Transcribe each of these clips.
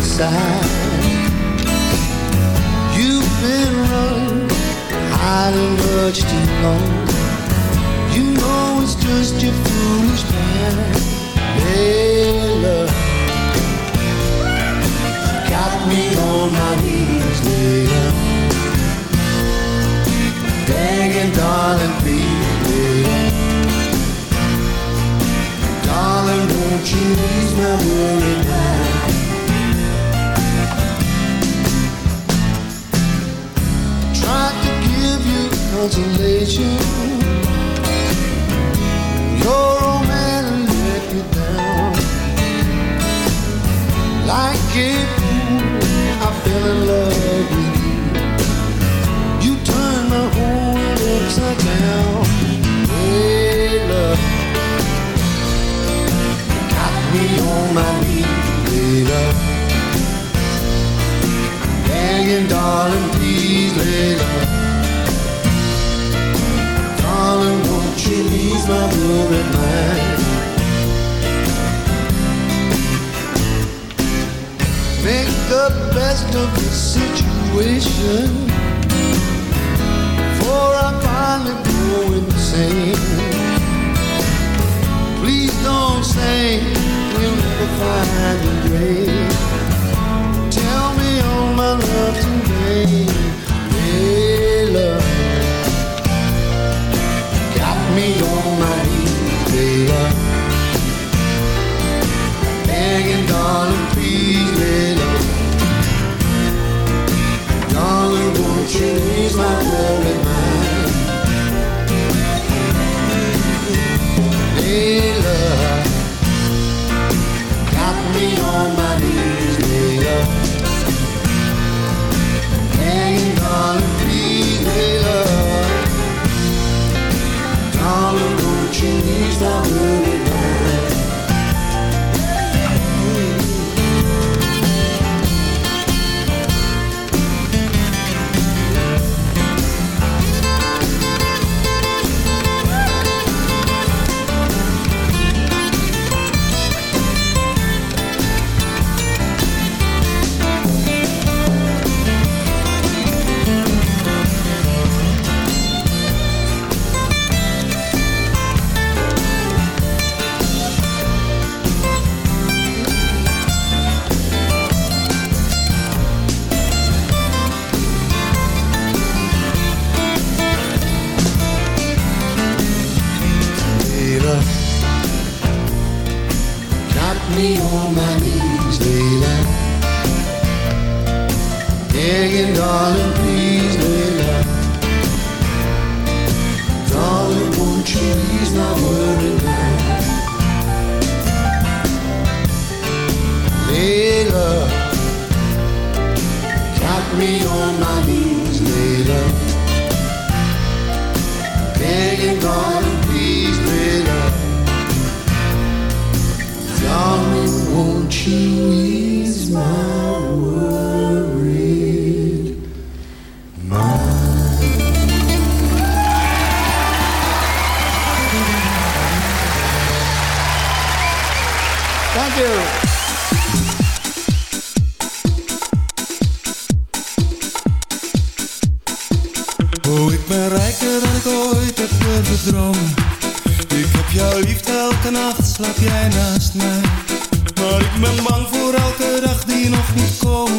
roadside. You've been running hiding, of much too long. You know it's just your foolish plan. Hey, love, got me on my knees, later. Begging, darling, please, Darling, won't you ease my worry? Your let me down. Like I fell in love with you. You turned my whole world upside down. Got me on my knees. Begging, darling, please, lay. she's my moon at night. Make the best of the situation, for I finally go insane. Please don't say we'll never find a grave. Tell me all my love today, hey love me my very mind. Thank you. Oh, ik ben rijker dan ik ooit heb gedroomd. Ik heb jouw liefde elke nacht, slaap jij naast mij. Maar ik ben bang voor elke dag die nog niet komt.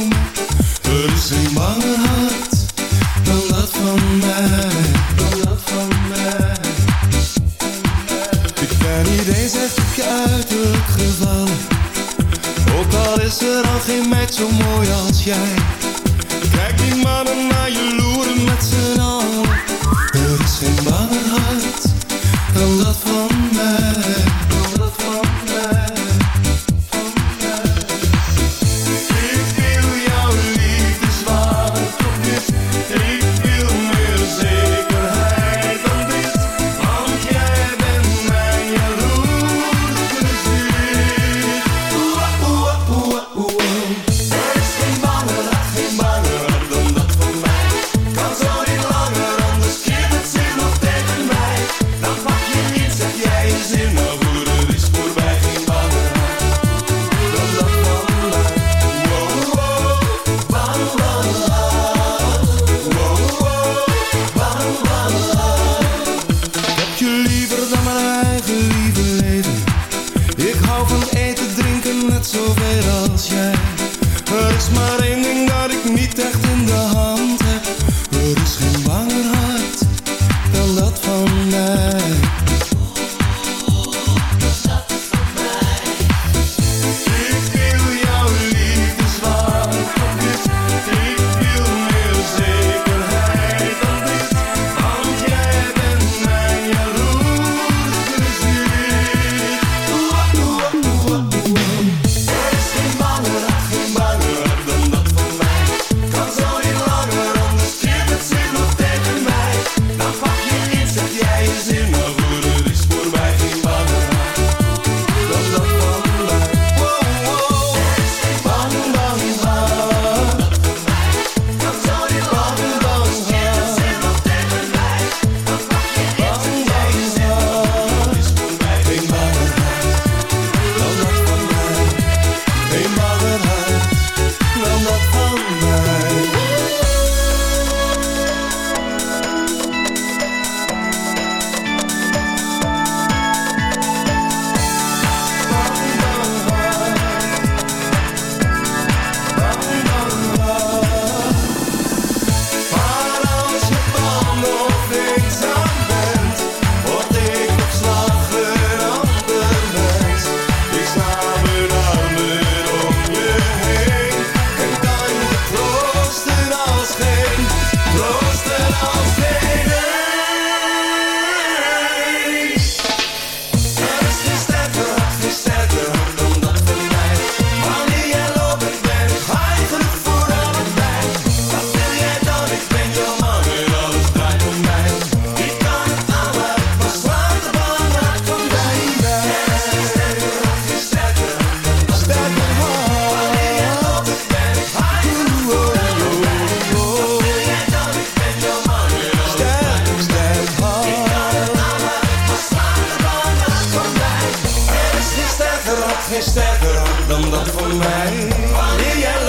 sterker had geen dan dat van mij. Wanneer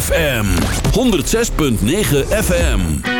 FM 106.9 FM.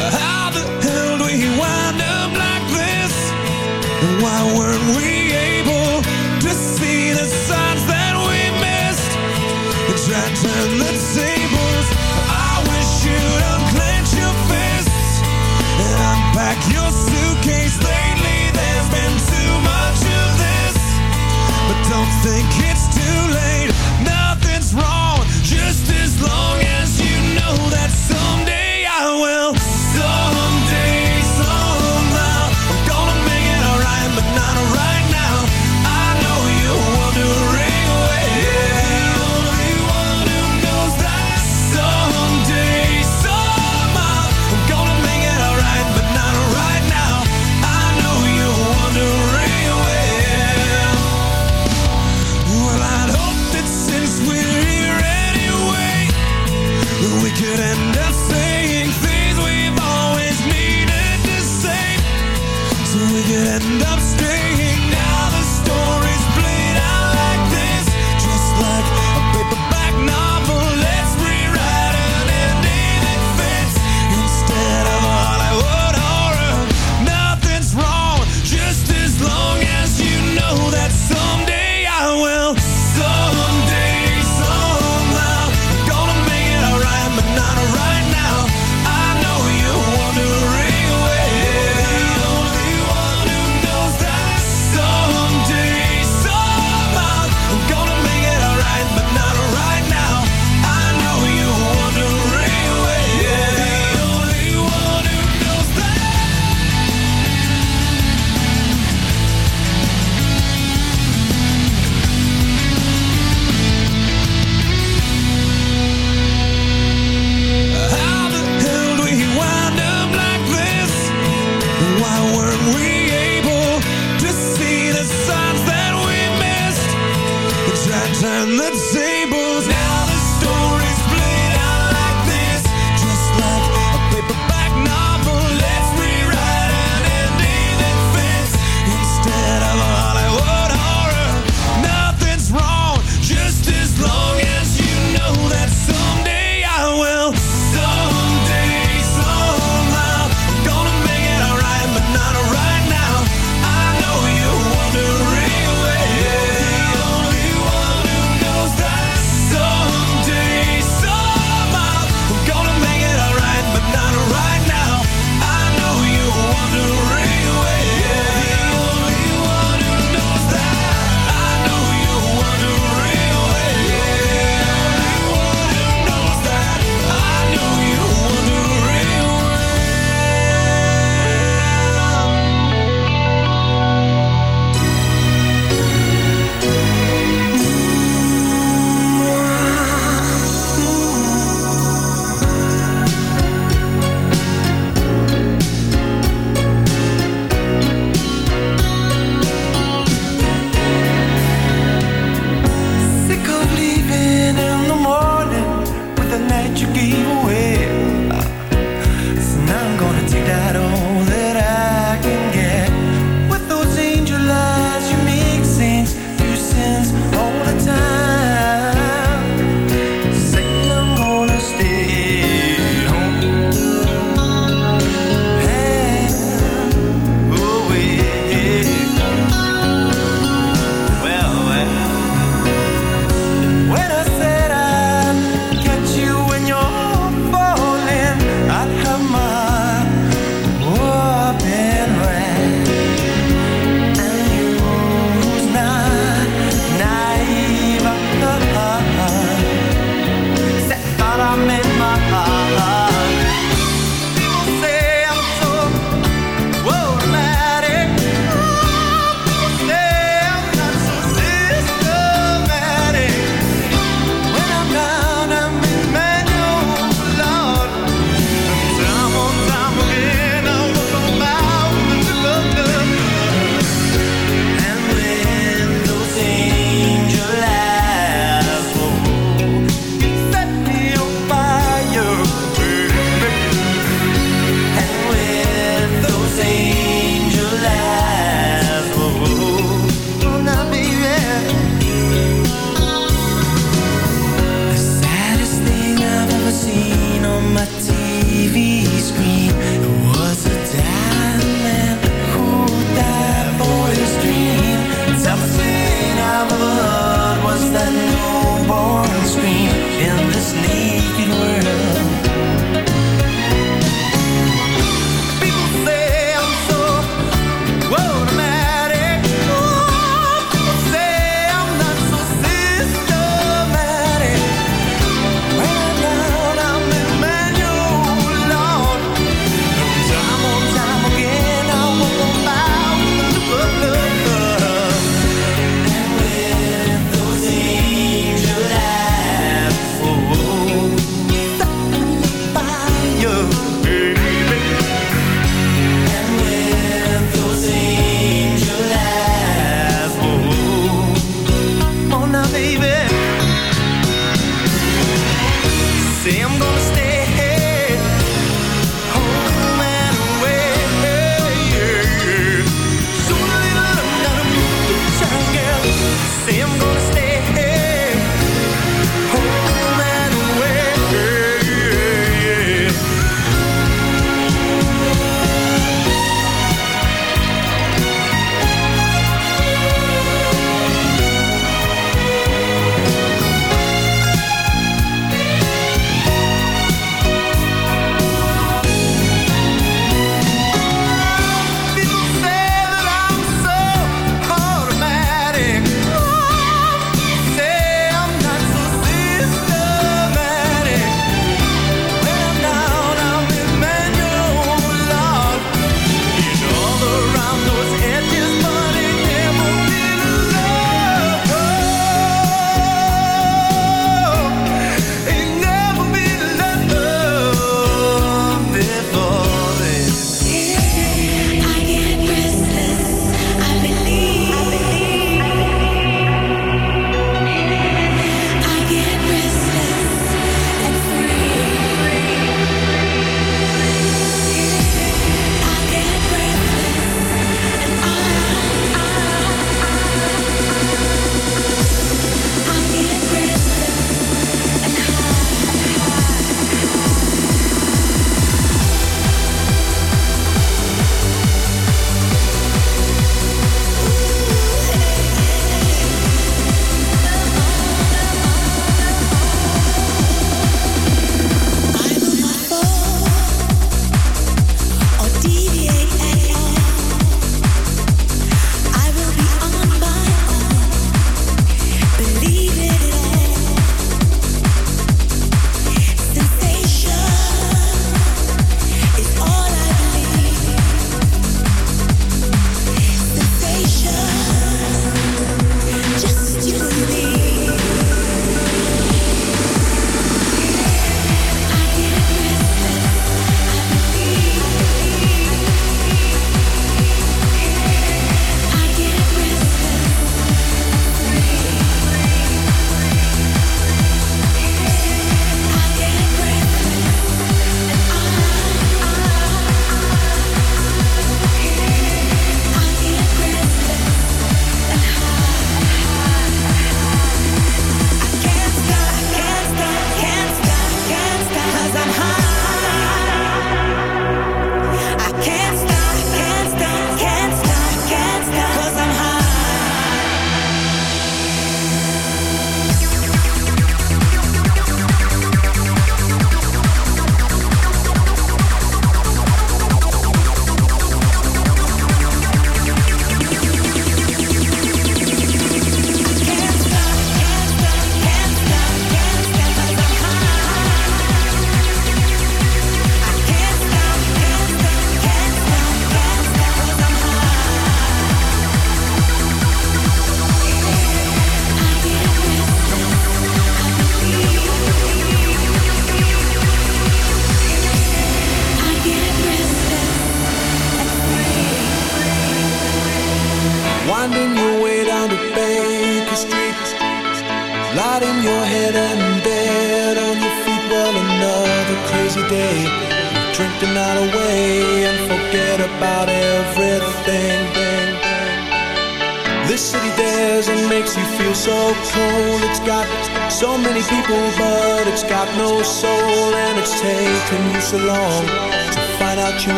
up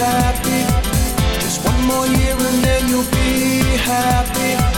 happy. Just one more year and then you'll be happy.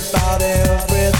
about everything.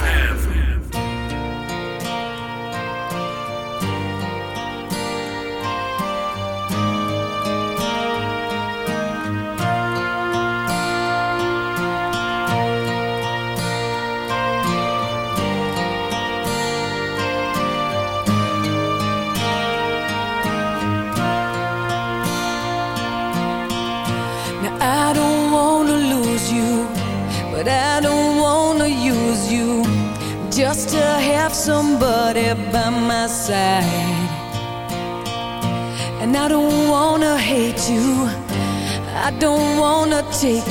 take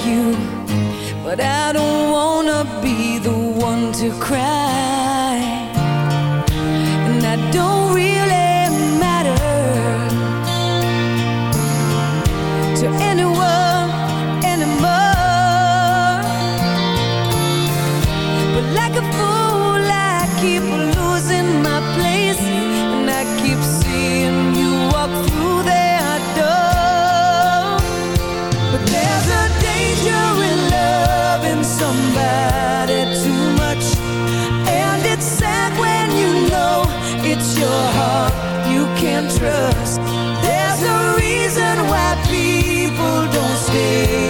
It's your heart you can trust. There's no reason why people don't stay.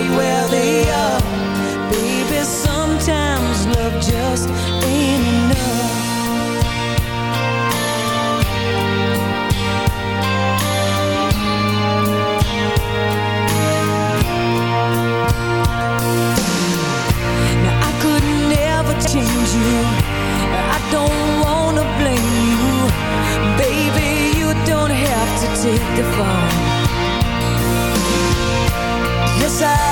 side.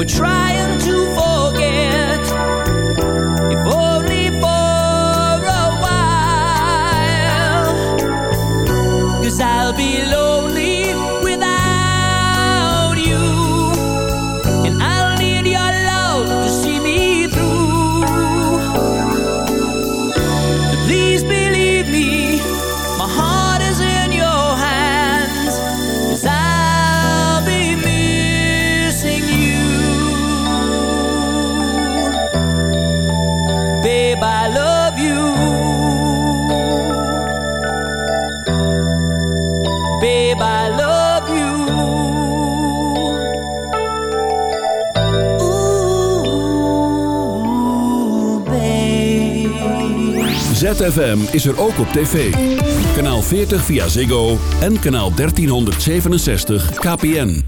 We're trying ZFM is er ook op tv. Kanaal 40 via Ziggo en kanaal 1367 KPN.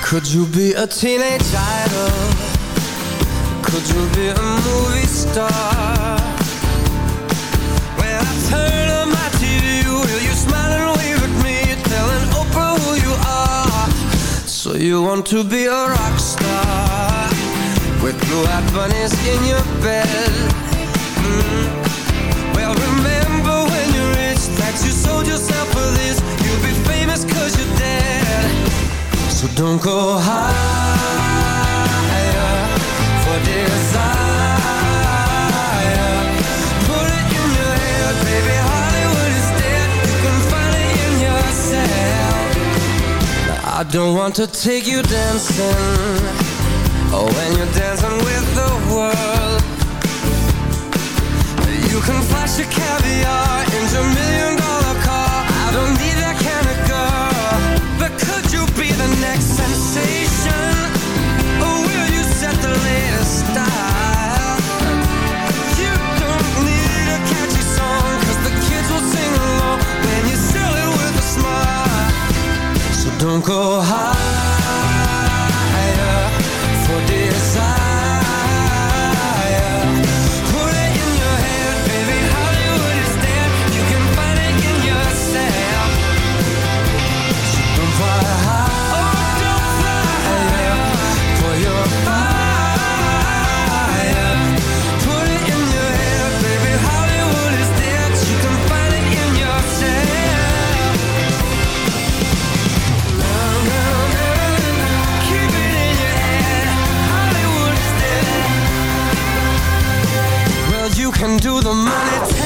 Could you be a teenage idol? Could you be a movie star? When I turn You want to be a rock star With blue-eyed bunnies in your bed. Mm. Well, remember when you're rich, That you sold yourself for this. You'll be famous cause you're dead. So don't go higher For desire. Put it in your head, baby. Hollywood is dead. You can find it in yourself I don't want to take you dancing. Oh, when you're dancing with the world You can flash your caviar in Jamaica. Don't go high. can do the money